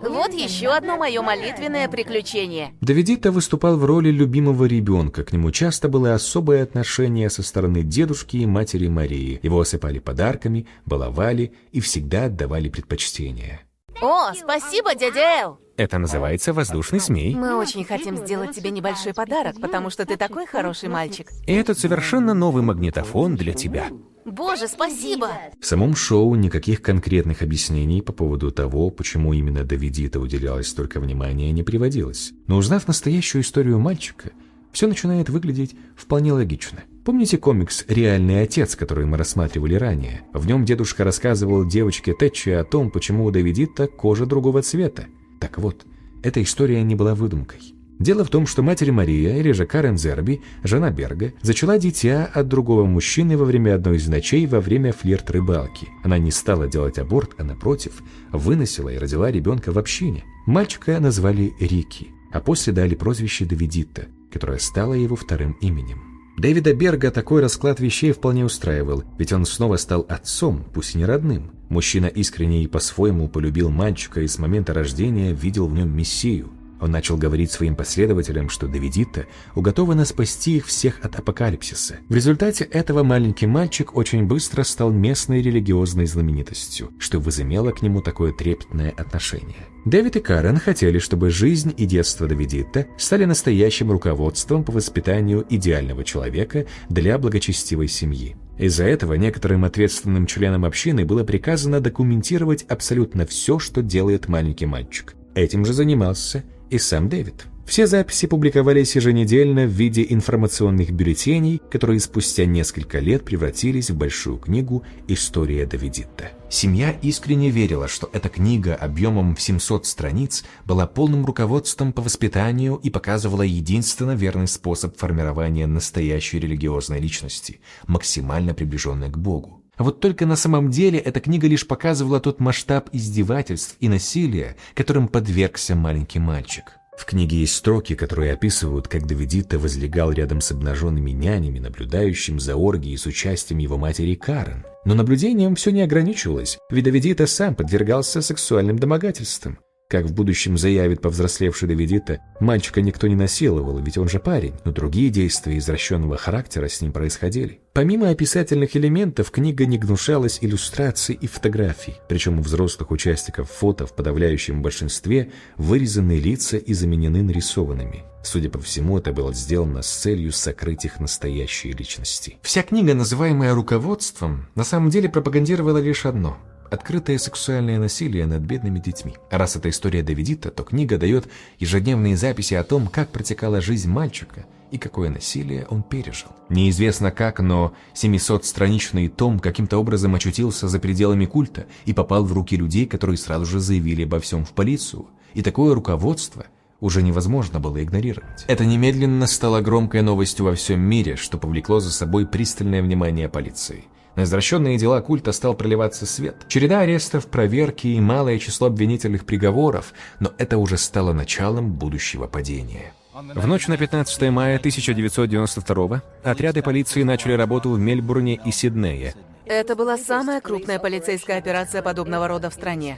Вот еще одно мое молитвенное приключение. Давидита выступал в роли любимого ребенка. К нему часто было особое отношение со стороны дедушки и матери Марии. Его осыпали подарками, баловали и всегда отдавали предпочтение. О, спасибо, дядя Эл! Это называется воздушный змей. Мы очень хотим сделать тебе небольшой подарок, потому что ты такой хороший мальчик. И этот совершенно новый магнитофон для тебя. Боже, спасибо! В самом шоу никаких конкретных объяснений по поводу того, почему именно Давидита уделялось столько внимания, не приводилось. Но узнав настоящую историю мальчика, все начинает выглядеть вполне логично. Помните комикс «Реальный отец», который мы рассматривали ранее? В нем дедушка рассказывал девочке Тэтчи о том, почему у Давидита кожа другого цвета. Так вот, эта история не была выдумкой. Дело в том, что матери Мария, или же Карен Зерби, жена Берга, зачала дитя от другого мужчины во время одной из ночей во время флирт-рыбалки. Она не стала делать аборт, а напротив, выносила и родила ребенка в общине. Мальчика назвали Рики, а после дали прозвище Давидита, которое стало его вторым именем. Дэвида Берга такой расклад вещей вполне устраивал, ведь он снова стал отцом, пусть и не родным. Мужчина искренне и по-своему полюбил мальчика и с момента рождения видел в нем мессию. Он начал говорить своим последователям, что Давидита уготована спасти их всех от апокалипсиса. В результате этого маленький мальчик очень быстро стал местной религиозной знаменитостью, что возымело к нему такое трепетное отношение. Дэвид и Карен хотели, чтобы жизнь и детство Давидита стали настоящим руководством по воспитанию идеального человека для благочестивой семьи. Из-за этого некоторым ответственным членам общины было приказано документировать абсолютно все, что делает маленький мальчик. Этим же занимался и сам Дэвид. Все записи публиковались еженедельно в виде информационных бюллетеней, которые спустя несколько лет превратились в большую книгу «История Давидитта». Семья искренне верила, что эта книга объемом в 700 страниц была полным руководством по воспитанию и показывала единственно верный способ формирования настоящей религиозной личности, максимально приближенной к Богу. Вот только на самом деле эта книга лишь показывала тот масштаб издевательств и насилия, которым подвергся маленький мальчик. В книге есть строки, которые описывают, как Давидита возлегал рядом с обнаженными нянями, наблюдающим за оргией с участием его матери Карен. Но наблюдением все не ограничивалось, ведь Давидита сам подвергался сексуальным домогательствам. Как в будущем заявит повзрослевший Давидита, мальчика никто не насиловал, ведь он же парень, но другие действия извращенного характера с ним происходили. Помимо описательных элементов, книга не гнушалась иллюстраций и фотографий, причем у взрослых участников фото в подавляющем большинстве вырезаны лица и заменены нарисованными. Судя по всему, это было сделано с целью сокрыть их настоящие личности. Вся книга, называемая руководством, на самом деле пропагандировала лишь одно – открытое сексуальное насилие над бедными детьми. раз эта история Давидита, то книга дает ежедневные записи о том, как протекала жизнь мальчика и какое насилие он пережил. Неизвестно как, но 700-страничный том каким-то образом очутился за пределами культа и попал в руки людей, которые сразу же заявили обо всем в полицию. И такое руководство уже невозможно было игнорировать. Это немедленно стало громкой новостью во всем мире, что повлекло за собой пристальное внимание полиции. На извращенные дела культа стал проливаться свет. Череда арестов, проверки и малое число обвинительных приговоров, но это уже стало началом будущего падения. В ночь на 15 мая 1992 отряды полиции начали работу в Мельбурне и Сиднее. Это была самая крупная полицейская операция подобного рода в стране.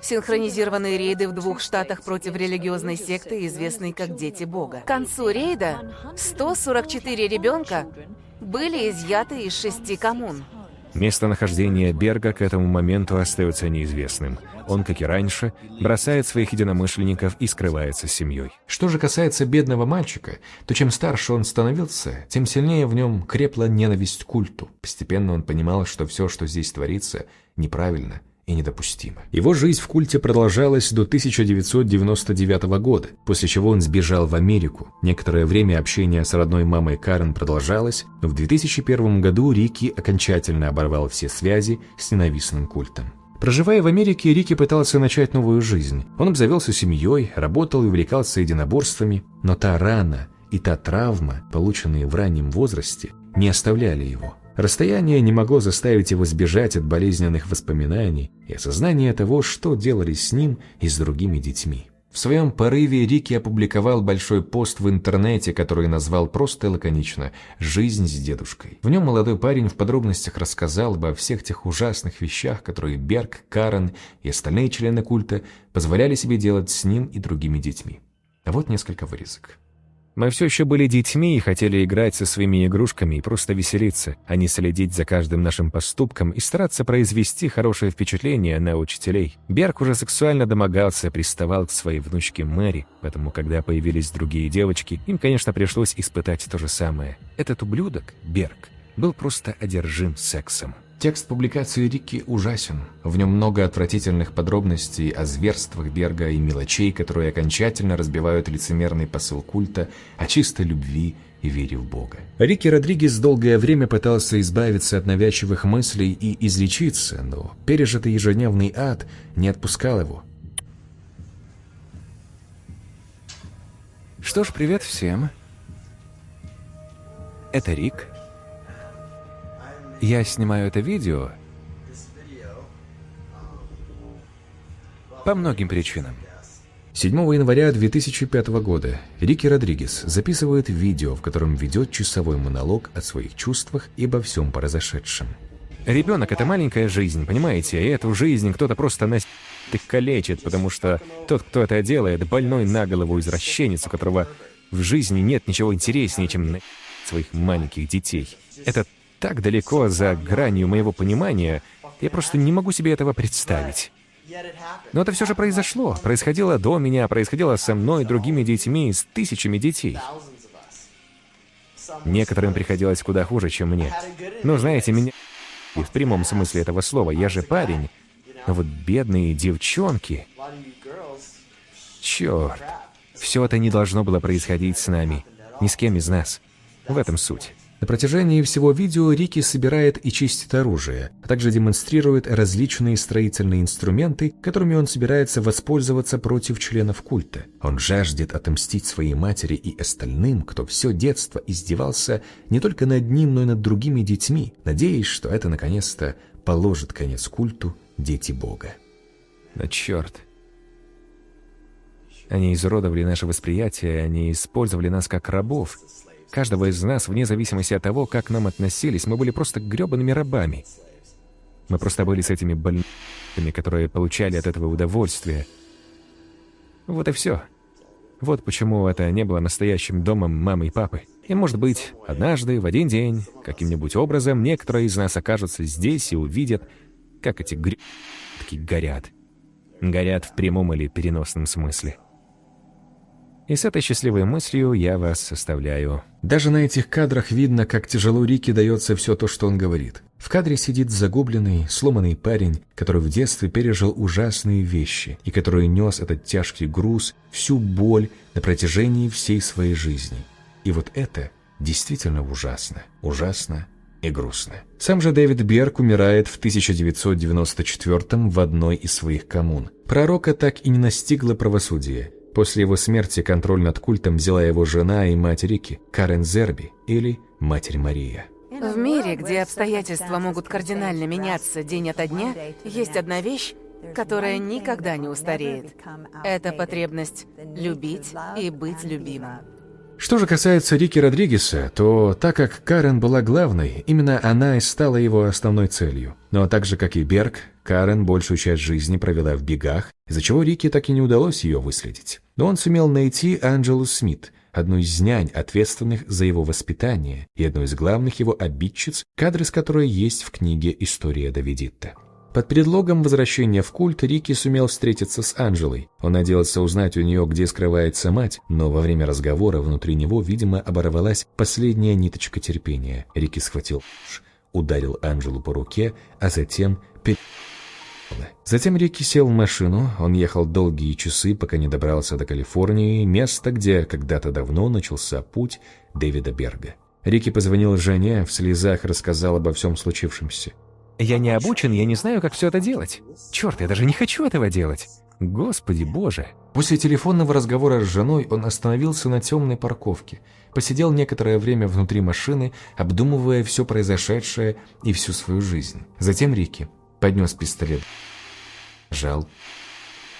Синхронизированные рейды в двух штатах против религиозной секты, известной как «Дети Бога». К концу рейда 144 ребенка были изъяты из шести коммун. Местонахождение Берга к этому моменту остается неизвестным. Он, как и раньше, бросает своих единомышленников и скрывается с семьей. Что же касается бедного мальчика, то чем старше он становился, тем сильнее в нем крепла ненависть к культу. Постепенно он понимал, что все, что здесь творится, неправильно – и недопустимо. Его жизнь в культе продолжалась до 1999 года, после чего он сбежал в Америку. Некоторое время общение с родной мамой Карен продолжалось, но в 2001 году Рики окончательно оборвал все связи с ненавистным культом. Проживая в Америке, Рики пытался начать новую жизнь. Он обзавелся семьей, работал и увлекался единоборствами, но та рана и та травма, полученные в раннем возрасте, не оставляли его. Расстояние не могло заставить его сбежать от болезненных воспоминаний и осознания того, что делали с ним и с другими детьми. В своем порыве Рики опубликовал большой пост в интернете, который назвал просто и лаконично «Жизнь с дедушкой». В нем молодой парень в подробностях рассказал обо всех тех ужасных вещах, которые Берг, Карен и остальные члены культа позволяли себе делать с ним и другими детьми. А вот несколько вырезок. Мы все еще были детьми и хотели играть со своими игрушками и просто веселиться, а не следить за каждым нашим поступком и стараться произвести хорошее впечатление на учителей. Берг уже сексуально домогался, приставал к своей внучке Мэри, поэтому, когда появились другие девочки, им, конечно, пришлось испытать то же самое. Этот ублюдок, Берг, был просто одержим сексом. Текст публикации Рикки ужасен. В нем много отвратительных подробностей о зверствах Берга и мелочей, которые окончательно разбивают лицемерный посыл культа о чистой любви и вере в Бога. Рикки Родригес долгое время пытался избавиться от навязчивых мыслей и излечиться, но пережитый ежедневный ад не отпускал его. Что ж, привет всем. Это Рик. Я снимаю это видео по многим причинам. 7 января 2005 года Рики Родригес записывает видео, в котором ведет часовой монолог о своих чувствах и обо всем произошедшем. Ребенок — это маленькая жизнь, понимаете? И эту жизнь кто-то просто на калечит, потому что тот, кто это делает, больной на голову извращенец, у которого в жизни нет ничего интереснее, чем на своих маленьких детей. Это так далеко за гранью моего понимания, я просто не могу себе этого представить. Но это все же произошло. Происходило до меня, происходило со мной, другими детьми, с тысячами детей. Некоторым приходилось куда хуже, чем мне. Но знаете, меня... И в прямом смысле этого слова, я же парень. Но вот бедные девчонки... Черт. Все это не должно было происходить с нами. Ни с кем из нас. В этом суть. На протяжении всего видео Рики собирает и чистит оружие, а также демонстрирует различные строительные инструменты, которыми он собирается воспользоваться против членов культа. Он жаждет отомстить своей матери и остальным, кто все детство издевался не только над ним, но и над другими детьми, надеясь, что это наконец-то положит конец культу дети Бога. Но черт. Они изуродовали наше восприятие, они использовали нас как рабов, Каждого из нас, вне зависимости от того, как к нам относились, мы были просто гребаными рабами. Мы просто были с этими больными, которые получали от этого удовольствие. Вот и все. Вот почему это не было настоящим домом мамы и папы. И, может быть, однажды, в один день, каким-нибудь образом, некоторые из нас окажутся здесь и увидят, как эти гребки горят. Горят в прямом или переносном смысле. И с этой счастливой мыслью я вас составляю. Даже на этих кадрах видно, как тяжело Рике дается все то, что он говорит. В кадре сидит загубленный, сломанный парень, который в детстве пережил ужасные вещи и который нес этот тяжкий груз, всю боль на протяжении всей своей жизни. И вот это действительно ужасно, ужасно и грустно. Сам же Дэвид Берг умирает в 1994 в одной из своих коммун. Пророка так и не настигло правосудие, После его смерти контроль над культом взяла его жена и мать Рики, Карен Зерби или Матерь Мария. В мире, где обстоятельства могут кардинально меняться день ото дня, есть одна вещь, которая никогда не устареет. Это потребность любить и быть любимым. Что же касается Рики Родригеса, то так как Карен была главной, именно она и стала его основной целью. Но так же, как и Берг, Карен большую часть жизни провела в бегах, из-за чего Рике так и не удалось ее выследить. Но он сумел найти Анджелу Смит, одну из нянь, ответственных за его воспитание, и одну из главных его обидчиц, кадры с которой есть в книге «История Давидитта». Под предлогом возвращения в культ Рики сумел встретиться с Анжелой. Он надеялся узнать у нее, где скрывается мать, но во время разговора внутри него, видимо, оборвалась последняя ниточка терпения. Рики схватил ударил Анжелу по руке, а затем перед... Затем Рики сел в машину, он ехал долгие часы, пока не добрался до Калифорнии, места, где когда-то давно начался путь Дэвида Берга. Рики позвонил жене, в слезах рассказал обо всем случившемся. Я не обучен, я не знаю, как все это делать. Черт, я даже не хочу этого делать. Господи боже. После телефонного разговора с женой он остановился на темной парковке, посидел некоторое время внутри машины, обдумывая все произошедшее и всю свою жизнь. Затем Рики поднес пистолет, жал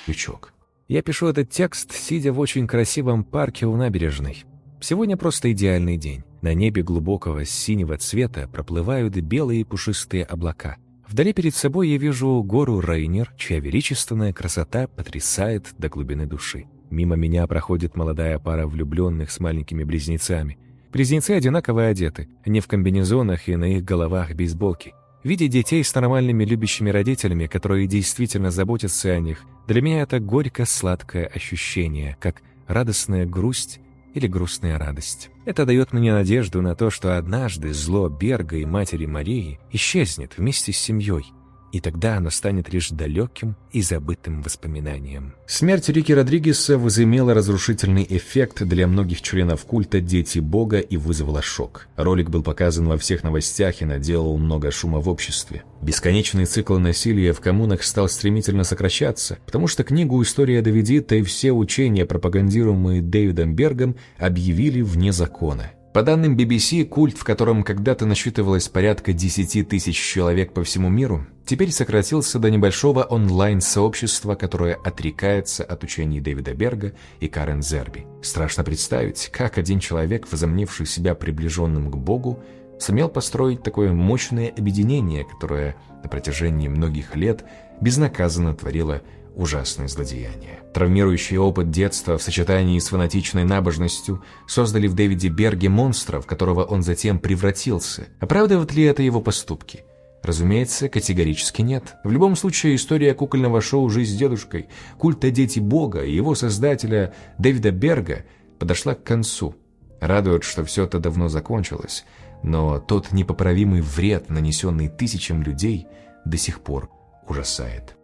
крючок. Я пишу этот текст, сидя в очень красивом парке у набережной. Сегодня просто идеальный день. На небе глубокого синего цвета проплывают белые пушистые облака. Вдали перед собой я вижу гору Рейнер, чья величественная красота потрясает до глубины души. Мимо меня проходит молодая пара влюбленных с маленькими близнецами. Близнецы одинаково одеты, не в комбинезонах и на их головах бейсболки. Видя детей с нормальными любящими родителями, которые действительно заботятся о них, для меня это горько-сладкое ощущение, как радостная грусть или грустная радость. Это дает мне надежду на то, что однажды зло Берга и матери Марии исчезнет вместе с семьей, и тогда оно станет лишь далеким и забытым воспоминанием. Смерть Рики Родригеса возымела разрушительный эффект для многих членов культа «Дети Бога» и вызвала шок. Ролик был показан во всех новостях и наделал много шума в обществе. Бесконечный цикл насилия в коммунах стал стремительно сокращаться, потому что книгу «История Давидита» и все учения, пропагандируемые Дэвидом Бергом, объявили вне закона. По данным BBC, культ, в котором когда-то насчитывалось порядка 10 тысяч человек по всему миру, теперь сократился до небольшого онлайн-сообщества, которое отрекается от учений Дэвида Берга и Карен Зерби. Страшно представить, как один человек, возомнивший себя приближенным к Богу, сумел построить такое мощное объединение, которое на протяжении многих лет безнаказанно творило ужасные злодеяния. Травмирующий опыт детства в сочетании с фанатичной набожностью создали в Дэвиде Берге монстра, в которого он затем превратился. Оправдывают ли это его поступки? Разумеется, категорически нет. В любом случае, история кукольного шоу «Жизнь с дедушкой», культа «Дети Бога» и его создателя Дэвида Берга подошла к концу. Радует, что все это давно закончилось, но тот непоправимый вред, нанесенный тысячам людей, до сих пор ужасает.